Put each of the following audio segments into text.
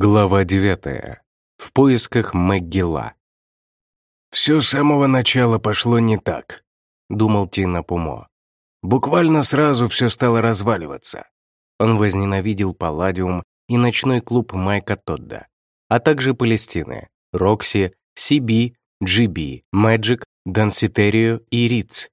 Глава 9. В поисках Мэггила. «Все с самого начала пошло не так», — думал Тина Пумо. «Буквально сразу все стало разваливаться». Он возненавидел Палладиум и ночной клуб Майка Тодда, а также Палестины, Рокси, Сиби, Джиби, Мэджик, Данситерию и Риц.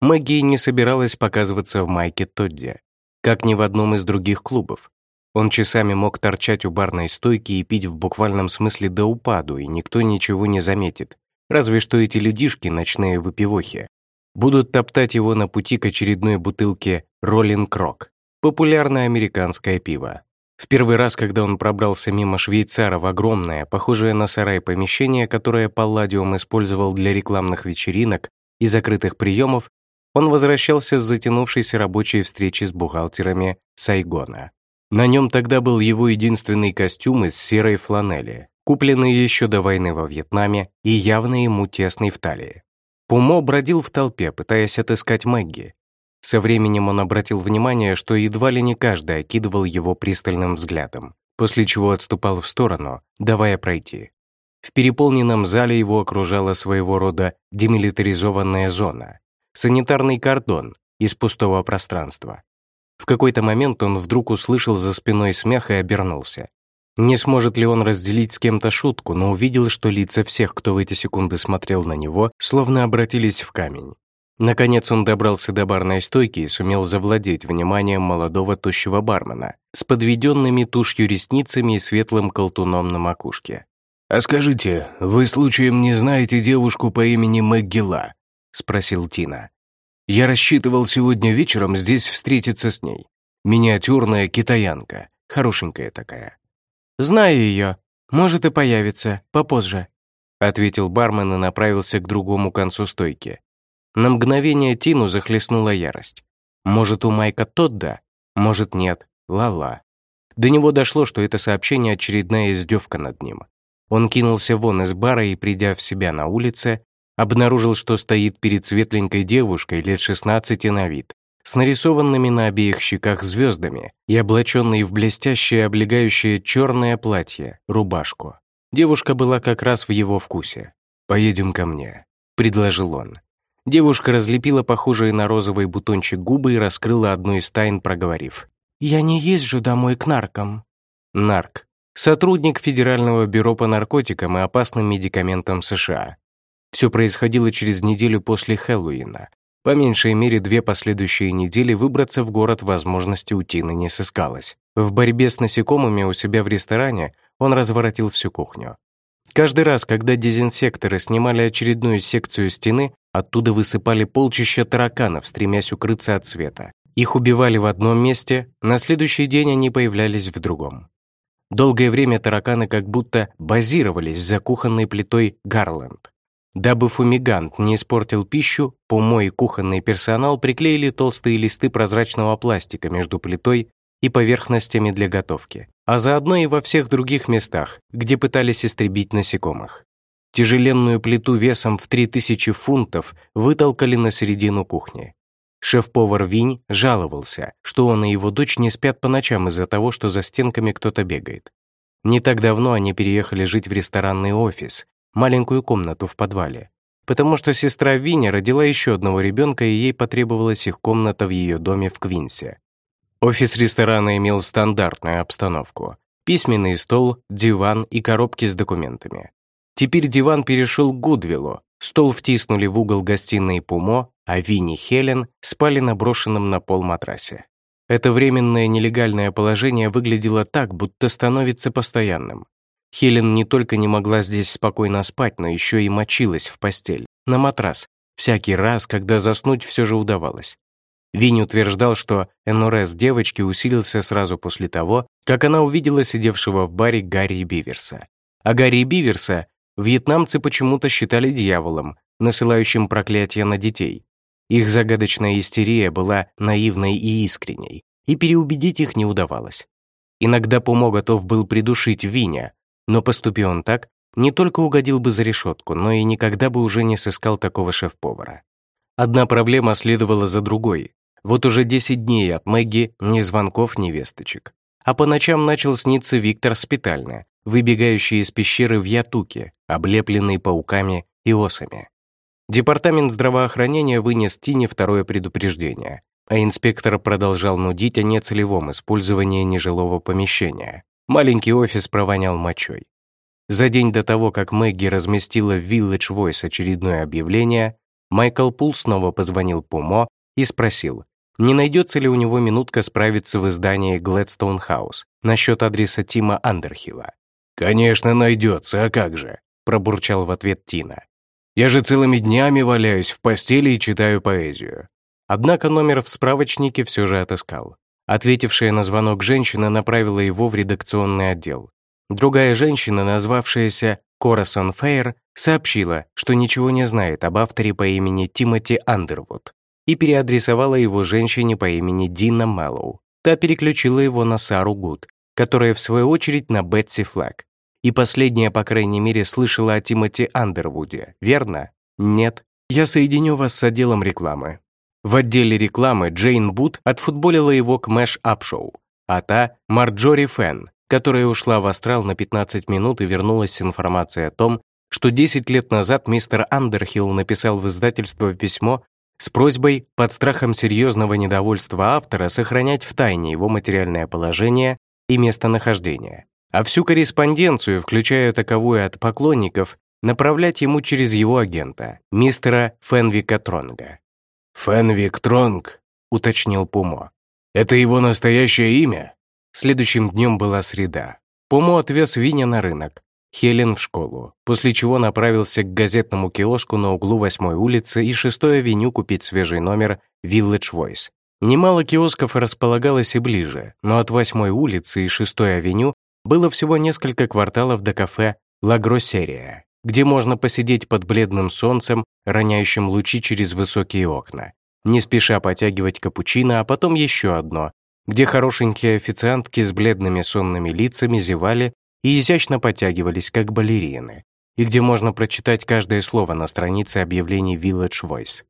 Мэгги не собиралась показываться в Майке Тодде, как ни в одном из других клубов, он часами мог торчать у барной стойки и пить в буквальном смысле до упаду, и никто ничего не заметит. Разве что эти людишки, ночные выпивохи, будут топтать его на пути к очередной бутылке «Роллинг Рок» — популярное американское пиво. В первый раз, когда он пробрался мимо швейцара в огромное, похожее на сарай помещение, которое Палладиум использовал для рекламных вечеринок и закрытых приемов, он возвращался с затянувшейся рабочей встречи с бухгалтерами Сайгона. На нем тогда был его единственный костюм из серой фланели, купленный еще до войны во Вьетнаме и явно ему тесный в талии. Пумо бродил в толпе, пытаясь отыскать Мэгги. Со временем он обратил внимание, что едва ли не каждый окидывал его пристальным взглядом, после чего отступал в сторону, давая пройти. В переполненном зале его окружала своего рода демилитаризованная зона, санитарный кордон из пустого пространства, в какой-то момент он вдруг услышал за спиной смех и обернулся. Не сможет ли он разделить с кем-то шутку, но увидел, что лица всех, кто в эти секунды смотрел на него, словно обратились в камень. Наконец он добрался до барной стойки и сумел завладеть вниманием молодого тощего бармена с подведенными тушью ресницами и светлым колтуном на макушке. «А скажите, вы случаем не знаете девушку по имени Мэггила?» — спросил Тина. Я рассчитывал сегодня вечером здесь встретиться с ней. Миниатюрная китаянка, хорошенькая такая. «Знаю ее. Может и появится, попозже», — ответил бармен и направился к другому концу стойки. На мгновение Тину захлестнула ярость. Может, у Майка Тодда? Может, нет. Ла-ла. До него дошло, что это сообщение очередная издевка над ним. Он кинулся вон из бара и, придя в себя на улице, обнаружил, что стоит перед светленькой девушкой лет 16 на вид, с нарисованными на обеих щеках звездами и облаченной в блестящее облегающее черное платье, рубашку. Девушка была как раз в его вкусе. «Поедем ко мне», — предложил он. Девушка разлепила похожие на розовый бутончик губы и раскрыла одну из тайн, проговорив. «Я не езжу домой к наркам». Нарк. Сотрудник Федерального бюро по наркотикам и опасным медикаментам США. Все происходило через неделю после Хэллоуина. По меньшей мере две последующие недели выбраться в город возможности у Тины не сыскалось. В борьбе с насекомыми у себя в ресторане он разворотил всю кухню. Каждый раз, когда дезинсекторы снимали очередную секцию стены, оттуда высыпали полчища тараканов, стремясь укрыться от света. Их убивали в одном месте, на следующий день они появлялись в другом. Долгое время тараканы как будто базировались за кухонной плитой Гарленд. Дабы фумигант не испортил пищу, помой и кухонный персонал приклеили толстые листы прозрачного пластика между плитой и поверхностями для готовки, а заодно и во всех других местах, где пытались истребить насекомых. Тяжеленную плиту весом в 3000 фунтов вытолкали на середину кухни. Шеф-повар Винь жаловался, что он и его дочь не спят по ночам из-за того, что за стенками кто-то бегает. Не так давно они переехали жить в ресторанный офис, маленькую комнату в подвале, потому что сестра Виня родила еще одного ребенка, и ей потребовалась их комната в ее доме в Квинсе. Офис ресторана имел стандартную обстановку. Письменный стол, диван и коробки с документами. Теперь диван перешел к Гудвиллу, стол втиснули в угол гостиной Пумо, а Винни и Хелен спали на брошенном на пол матрасе. Это временное нелегальное положение выглядело так, будто становится постоянным. Хелен не только не могла здесь спокойно спать, но еще и мочилась в постель, на матрас, всякий раз, когда заснуть все же удавалось. Винни утверждал, что НРС девочки усилился сразу после того, как она увидела сидевшего в баре Гарри Биверса. А Гарри Биверса вьетнамцы почему-то считали дьяволом, насылающим проклятие на детей. Их загадочная истерия была наивной и искренней, и переубедить их не удавалось. Иногда Пумо был придушить Виня, но поступи он так, не только угодил бы за решетку, но и никогда бы уже не сыскал такого шеф-повара. Одна проблема следовала за другой. Вот уже 10 дней от Мэгги ни звонков, ни весточек. а по ночам начал сниться Виктор Спитальный, выбегающий из пещеры в Ятуке, облепленный пауками и осами. Департамент здравоохранения вынес Тине второе предупреждение, а инспектор продолжал нудить о нецелевом использовании нежилого помещения. Маленький офис провонял мочой. За день до того, как Мэгги разместила в Village Voice очередное объявление, Майкл Пул снова позвонил Пумо и спросил, не найдется ли у него минутка справиться в издании Gladstone House насчет адреса Тима Андерхилла. «Конечно найдется, а как же?» — пробурчал в ответ Тина. «Я же целыми днями валяюсь в постели и читаю поэзию». Однако номер в справочнике все же отыскал. Ответившая на звонок женщина направила его в редакционный отдел. Другая женщина, назвавшаяся Корасон Фейер, сообщила, что ничего не знает об авторе по имени Тимоти Андервуд и переадресовала его женщине по имени Дина Мэллоу. Та переключила его на Сару Гуд, которая, в свою очередь, на Бетси Флэг. И последняя, по крайней мере, слышала о Тимоти Андервуде, верно? Нет. Я соединю вас с отделом рекламы. В отделе рекламы Джейн Бут отфутболила его к Мэш Апшоу, а та — Марджори Фен, которая ушла в астрал на 15 минут и вернулась с информацией о том, что 10 лет назад мистер Андерхилл написал в издательство письмо с просьбой под страхом серьезного недовольства автора сохранять в тайне его материальное положение и местонахождение, а всю корреспонденцию, включая таковую от поклонников, направлять ему через его агента, мистера Фенвика Тронга. «Фенвик Тронг», — уточнил Пумо. «Это его настоящее имя?» Следующим днем была среда. Пумо отвез Виня на рынок, Хелен в школу, после чего направился к газетному киоску на углу 8 улицы и 6 авеню купить свежий номер Village Voice. Немало киосков располагалось и ближе, но от 8 улицы и 6 авеню было всего несколько кварталов до кафе «Ла Гроссерия», где можно посидеть под бледным солнцем, роняющим лучи через высокие окна, не спеша потягивать капучино, а потом еще одно, где хорошенькие официантки с бледными сонными лицами зевали и изящно потягивались, как балерины, и где можно прочитать каждое слово на странице объявлений Village Voice.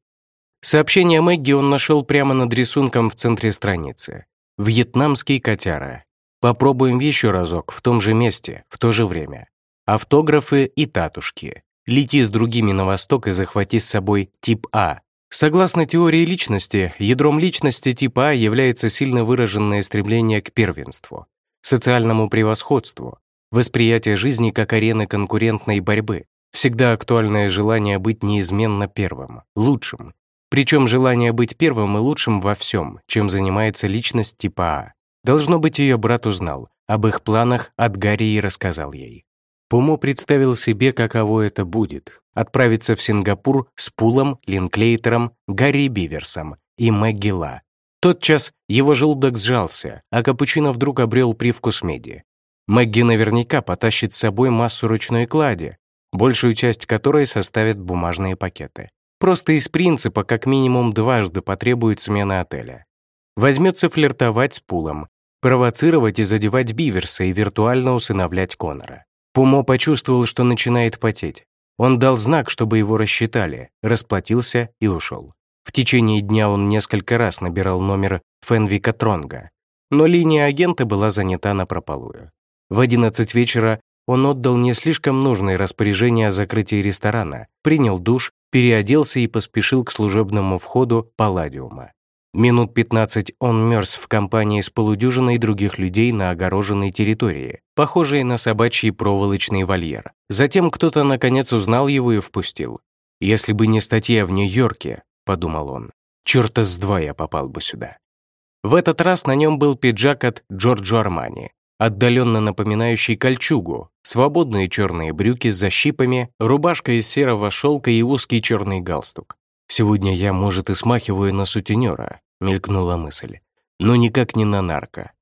Сообщение Мэгги он нашел прямо над рисунком в центре страницы. «Вьетнамский котяра. Попробуем еще разок, в том же месте, в то же время. Автографы и татушки. Лети с другими на восток и захвати с собой тип А. Согласно теории личности, ядром личности типа А является сильно выраженное стремление к первенству, социальному превосходству, восприятие жизни как арены конкурентной борьбы, всегда актуальное желание быть неизменно первым, лучшим. Причем желание быть первым и лучшим во всем, чем занимается личность типа А. Должно быть, ее брат узнал, об их планах от Гарри и рассказал ей. Пумо представил себе, каково это будет — отправиться в Сингапур с Пулом, Линклейтером, Гарри Биверсом и Мэгги Ла. Тотчас его желудок сжался, а капучино вдруг обрел привкус меди. Мэгги наверняка потащит с собой массу ручной клади, большую часть которой составят бумажные пакеты. Просто из принципа как минимум дважды потребует смена отеля. Возьмется флиртовать с Пулом, провоцировать и задевать Биверса и виртуально усыновлять Конора. Пумо почувствовал, что начинает потеть. Он дал знак, чтобы его рассчитали, расплатился и ушел. В течение дня он несколько раз набирал номер Фенвика Тронга, но линия агента была занята напропалую. В 11 вечера он отдал не слишком нужное распоряжение о закрытии ресторана, принял душ, переоделся и поспешил к служебному входу Палладиума. Минут 15 он мерз в компании с полудюжиной других людей на огороженной территории, похожей на собачий проволочный вольер. Затем кто-то наконец узнал его и впустил. «Если бы не статья в Нью-Йорке», — подумал он, «черта с два я попал бы сюда». В этот раз на нем был пиджак от Джорджо Армани, отдаленно напоминающий кольчугу, свободные черные брюки с защипами, рубашка из серого шелка и узкий черный галстук. «Сегодня я, может, и смахиваю на сутенера», — мелькнула мысль, «но никак не на нарко».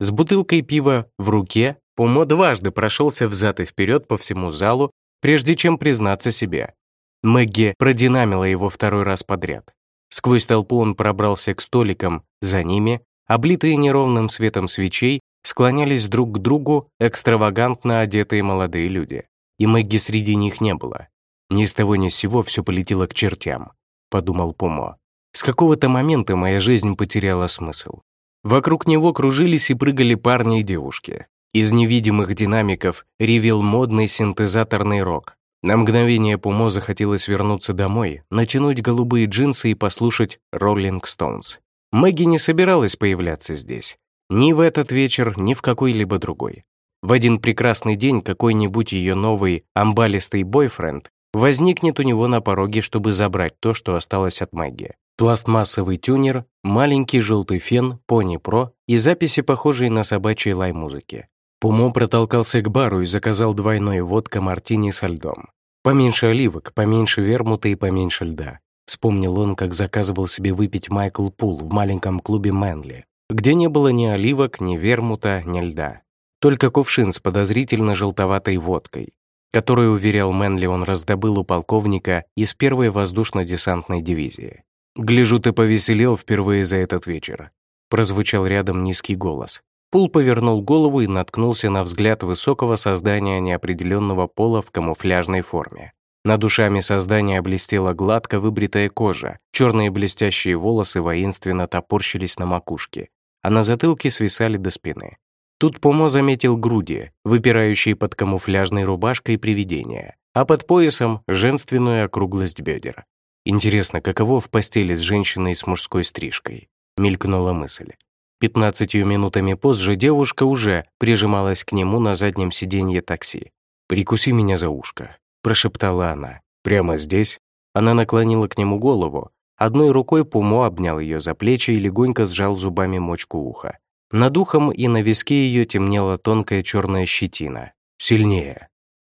С бутылкой пива в руке Пумо дважды прошелся взад и вперед по всему залу, прежде чем признаться себе. Мэгги продинамила его второй раз подряд. Сквозь толпу он пробрался к столикам, за ними, облитые неровным светом свечей, склонялись друг к другу экстравагантно одетые молодые люди. И Мэгги среди них не было. Ни с того ни с сего все полетело к чертям, подумал Пумо. С какого-то момента моя жизнь потеряла смысл. Вокруг него кружились и прыгали парни и девушки. Из невидимых динамиков ревел модный синтезаторный рок. На мгновение Пумо захотелось вернуться домой, натянуть голубые джинсы и послушать Rolling Stones. Мэгги не собиралась появляться здесь. Ни в этот вечер, ни в какой-либо другой. В один прекрасный день какой-нибудь ее новый амбалистый бойфренд возникнет у него на пороге, чтобы забрать то, что осталось от Мэгги. Пластмассовый тюнер, маленький желтый фен, пони про и записи, похожие на собачьи лай-музыки. Пумо протолкался к бару и заказал двойной водка мартини со льдом. Поменьше оливок, поменьше вермута и поменьше льда. Вспомнил он, как заказывал себе выпить Майкл Пул в маленьком клубе Мэнли, где не было ни оливок, ни вермута, ни льда. Только кувшин с подозрительно желтоватой водкой, которую, уверял Мэнли, он раздобыл у полковника из первой воздушно-десантной дивизии. «Гляжу, ты повеселел впервые за этот вечер», прозвучал рядом низкий голос. Пул повернул голову и наткнулся на взгляд высокого создания неопределенного пола в камуфляжной форме. Над душами создания блестела гладко выбритая кожа, черные блестящие волосы воинственно топорщились на макушке, а на затылке свисали до спины. Тут Пумо заметил груди, выпирающие под камуфляжной рубашкой привидения, а под поясом — женственную округлость бедер. Интересно, каково в постели с женщиной с мужской стрижкой? Мелькнула мысль. Пятнадцатью минутами позже девушка уже прижималась к нему на заднем сиденье такси. «Прикуси меня за ушко», прошептала она. «Прямо здесь?» Она наклонила к нему голову. Одной рукой Пумо обнял ее за плечи и легонько сжал зубами мочку уха. Над ухом и на виске ее темнела тонкая черная щетина. «Сильнее!»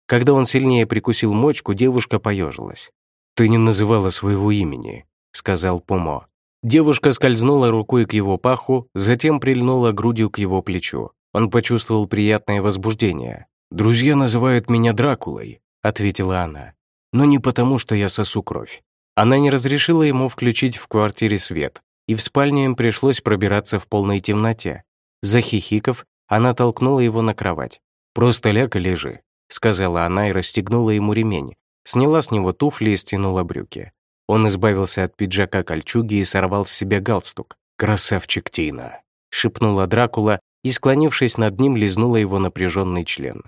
Когда он сильнее прикусил мочку, девушка поежилась. «Ты не называла своего имени», — сказал Пумо. Девушка скользнула рукой к его паху, затем прильнула грудью к его плечу. Он почувствовал приятное возбуждение. «Друзья называют меня Дракулой», — ответила она. «Но не потому, что я сосу кровь». Она не разрешила ему включить в квартире свет, и в спальне им пришлось пробираться в полной темноте. Захихиков, она толкнула его на кровать. «Просто ляг и лежи», — сказала она и расстегнула ему ремень, сняла с него туфли и стянула брюки. Он избавился от пиджака кольчуги и сорвал с себя галстук. «Красавчик Тина», — шепнула Дракула и, склонившись над ним, лизнула его напряженный член.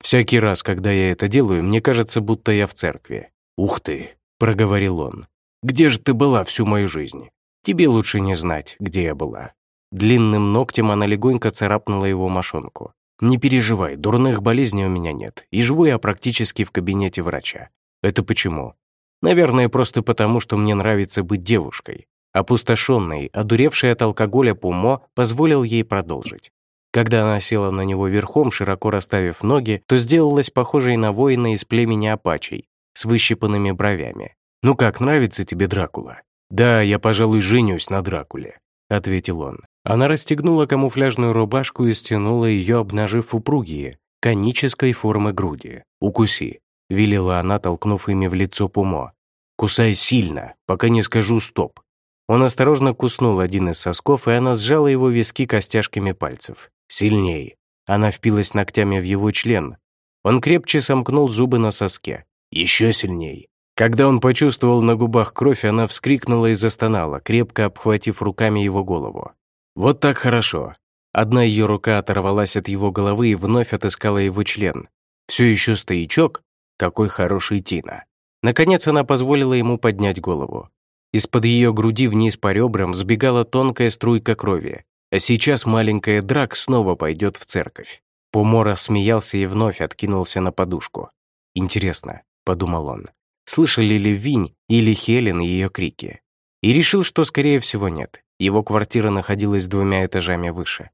Всякий раз, когда я это делаю, мне кажется, будто я в церкви. «Ух ты!» — проговорил он. «Где же ты была всю мою жизнь? Тебе лучше не знать, где я была». Длинным ногтем она легонько царапнула его мошонку. «Не переживай, дурных болезней у меня нет, и живу я практически в кабинете врача. Это почему? Наверное, просто потому, что мне нравится быть девушкой». Опустошенный, одуревший от алкоголя Пумо позволил ей продолжить. Когда она села на него верхом, широко расставив ноги, то сделалась похожей на воина из племени Апачей, с выщипанными бровями. «Ну как, нравится тебе Дракула?» «Да, я, пожалуй, женюсь на Дракуле», — ответил он. Она расстегнула камуфляжную рубашку и стянула ее, обнажив упругие, конической формы груди. «Укуси», — велела она, толкнув ими в лицо Пумо. «Кусай сильно, пока не скажу «стоп». Он осторожно куснул один из сосков, и она сжала его виски костяшками пальцев. Сильней. Она впилась ногтями в его член. Он крепче сомкнул зубы на соске. Еще сильней. Когда он почувствовал на губах кровь, она вскрикнула и застонала, крепко обхватив руками его голову. Вот так хорошо. Одна ее рука оторвалась от его головы и вновь отыскала его член. Все еще стоячок? Какой хороший Тина. Наконец она позволила ему поднять голову. Из-под ее груди вниз по ребрам сбегала тонкая струйка крови. А сейчас маленькая Драк снова пойдет в церковь. Пумора смеялся и вновь откинулся на подушку. «Интересно», — подумал он, слышали ли Винь или Хелен ее крики. И решил, что, скорее всего, нет. Его квартира находилась двумя этажами выше.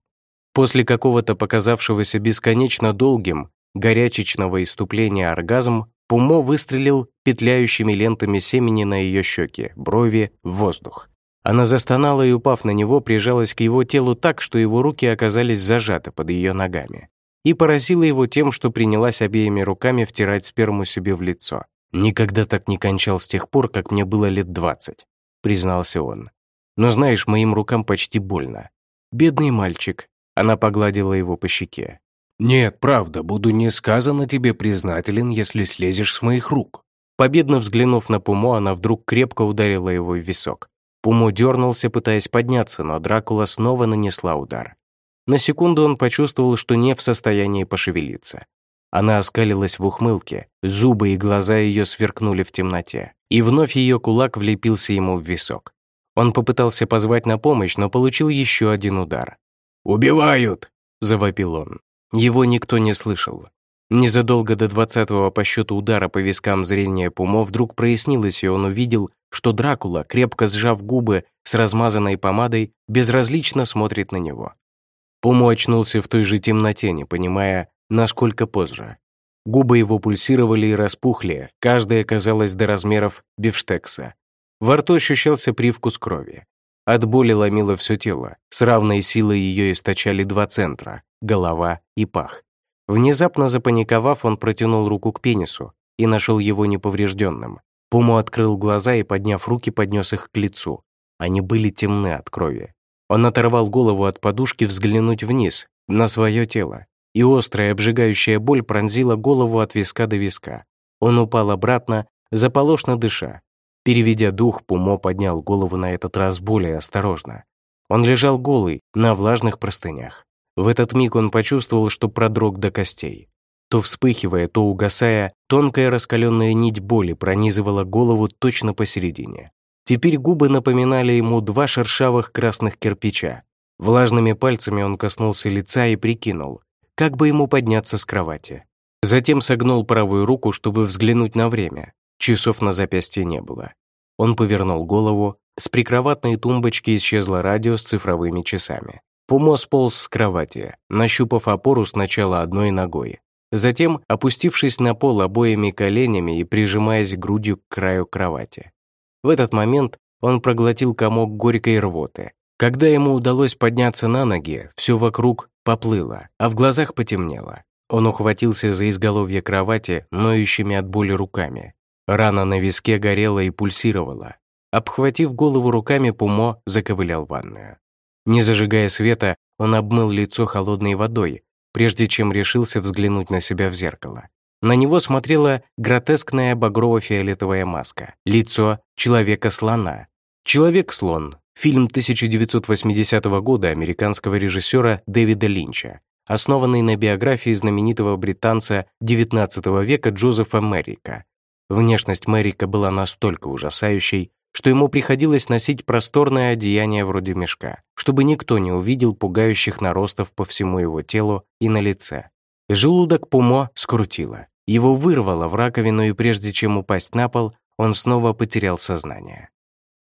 После какого-то показавшегося бесконечно долгим, горячечного иступления оргазм, Пумо выстрелил петляющими лентами семени на ее щеки, брови, в воздух. Она застонала и, упав на него, прижалась к его телу так, что его руки оказались зажаты под ее ногами. И поразила его тем, что принялась обеими руками втирать сперму себе в лицо. «Никогда так не кончал с тех пор, как мне было лет двадцать», — признался он. «Но знаешь, моим рукам почти больно. Бедный мальчик». Она погладила его по щеке. «Нет, правда, буду несказанно тебе признателен, если слезешь с моих рук». Победно взглянув на Пумо, она вдруг крепко ударила его в висок. Пумо дернулся, пытаясь подняться, но Дракула снова нанесла удар. На секунду он почувствовал, что не в состоянии пошевелиться. Она оскалилась в ухмылке, зубы и глаза ее сверкнули в темноте. И вновь ее кулак влепился ему в висок. Он попытался позвать на помощь, но получил еще один удар. «Убивают!» — завопил он. Его никто не слышал. Незадолго до двадцатого по счету удара по вискам зрения Пумо вдруг прояснилось, и он увидел, что Дракула, крепко сжав губы с размазанной помадой, безразлично смотрит на него. Пумо очнулся в той же темноте, не понимая, насколько позже. Губы его пульсировали и распухли, каждая казалась до размеров бифштекса. Во рту ощущался привкус крови. От боли ломило все тело, с равной силой ее источали два центра — голова и пах. Внезапно запаниковав, он протянул руку к пенису и нашел его неповрежденным. Пуму открыл глаза и, подняв руки, поднес их к лицу. Они были темны от крови. Он оторвал голову от подушки взглянуть вниз, на свое тело, и острая обжигающая боль пронзила голову от виска до виска. Он упал обратно, заполошно дыша. Переведя дух, Пумо поднял голову на этот раз более осторожно. Он лежал голый, на влажных простынях. В этот миг он почувствовал, что продрог до костей. То вспыхивая, то угасая, тонкая раскаленная нить боли пронизывала голову точно посередине. Теперь губы напоминали ему два шершавых красных кирпича. Влажными пальцами он коснулся лица и прикинул, как бы ему подняться с кровати. Затем согнул правую руку, чтобы взглянуть на время. Часов на запястье не было. Он повернул голову, с прикроватной тумбочки исчезло радио с цифровыми часами. Пумо сполз с кровати, нащупав опору сначала одной ногой, затем опустившись на пол обоими коленями и прижимаясь грудью к краю кровати. В этот момент он проглотил комок горькой рвоты. Когда ему удалось подняться на ноги, все вокруг поплыло, а в глазах потемнело. Он ухватился за изголовье кровати, ноющими от боли руками. Рана на виске горела и пульсировала. Обхватив голову руками, Пумо заковылял в ванную. Не зажигая света, он обмыл лицо холодной водой, прежде чем решился взглянуть на себя в зеркало. На него смотрела гротескная багрово-фиолетовая маска, лицо человека-слона. «Человек-слон» — фильм 1980 года американского режиссера Дэвида Линча, основанный на биографии знаменитого британца XIX века Джозефа Мэрика. Внешность Мэрика была настолько ужасающей, что ему приходилось носить просторное одеяние вроде мешка, чтобы никто не увидел пугающих наростов по всему его телу и на лице. Желудок Пумо скрутило. Его вырвало в раковину, и прежде чем упасть на пол, он снова потерял сознание.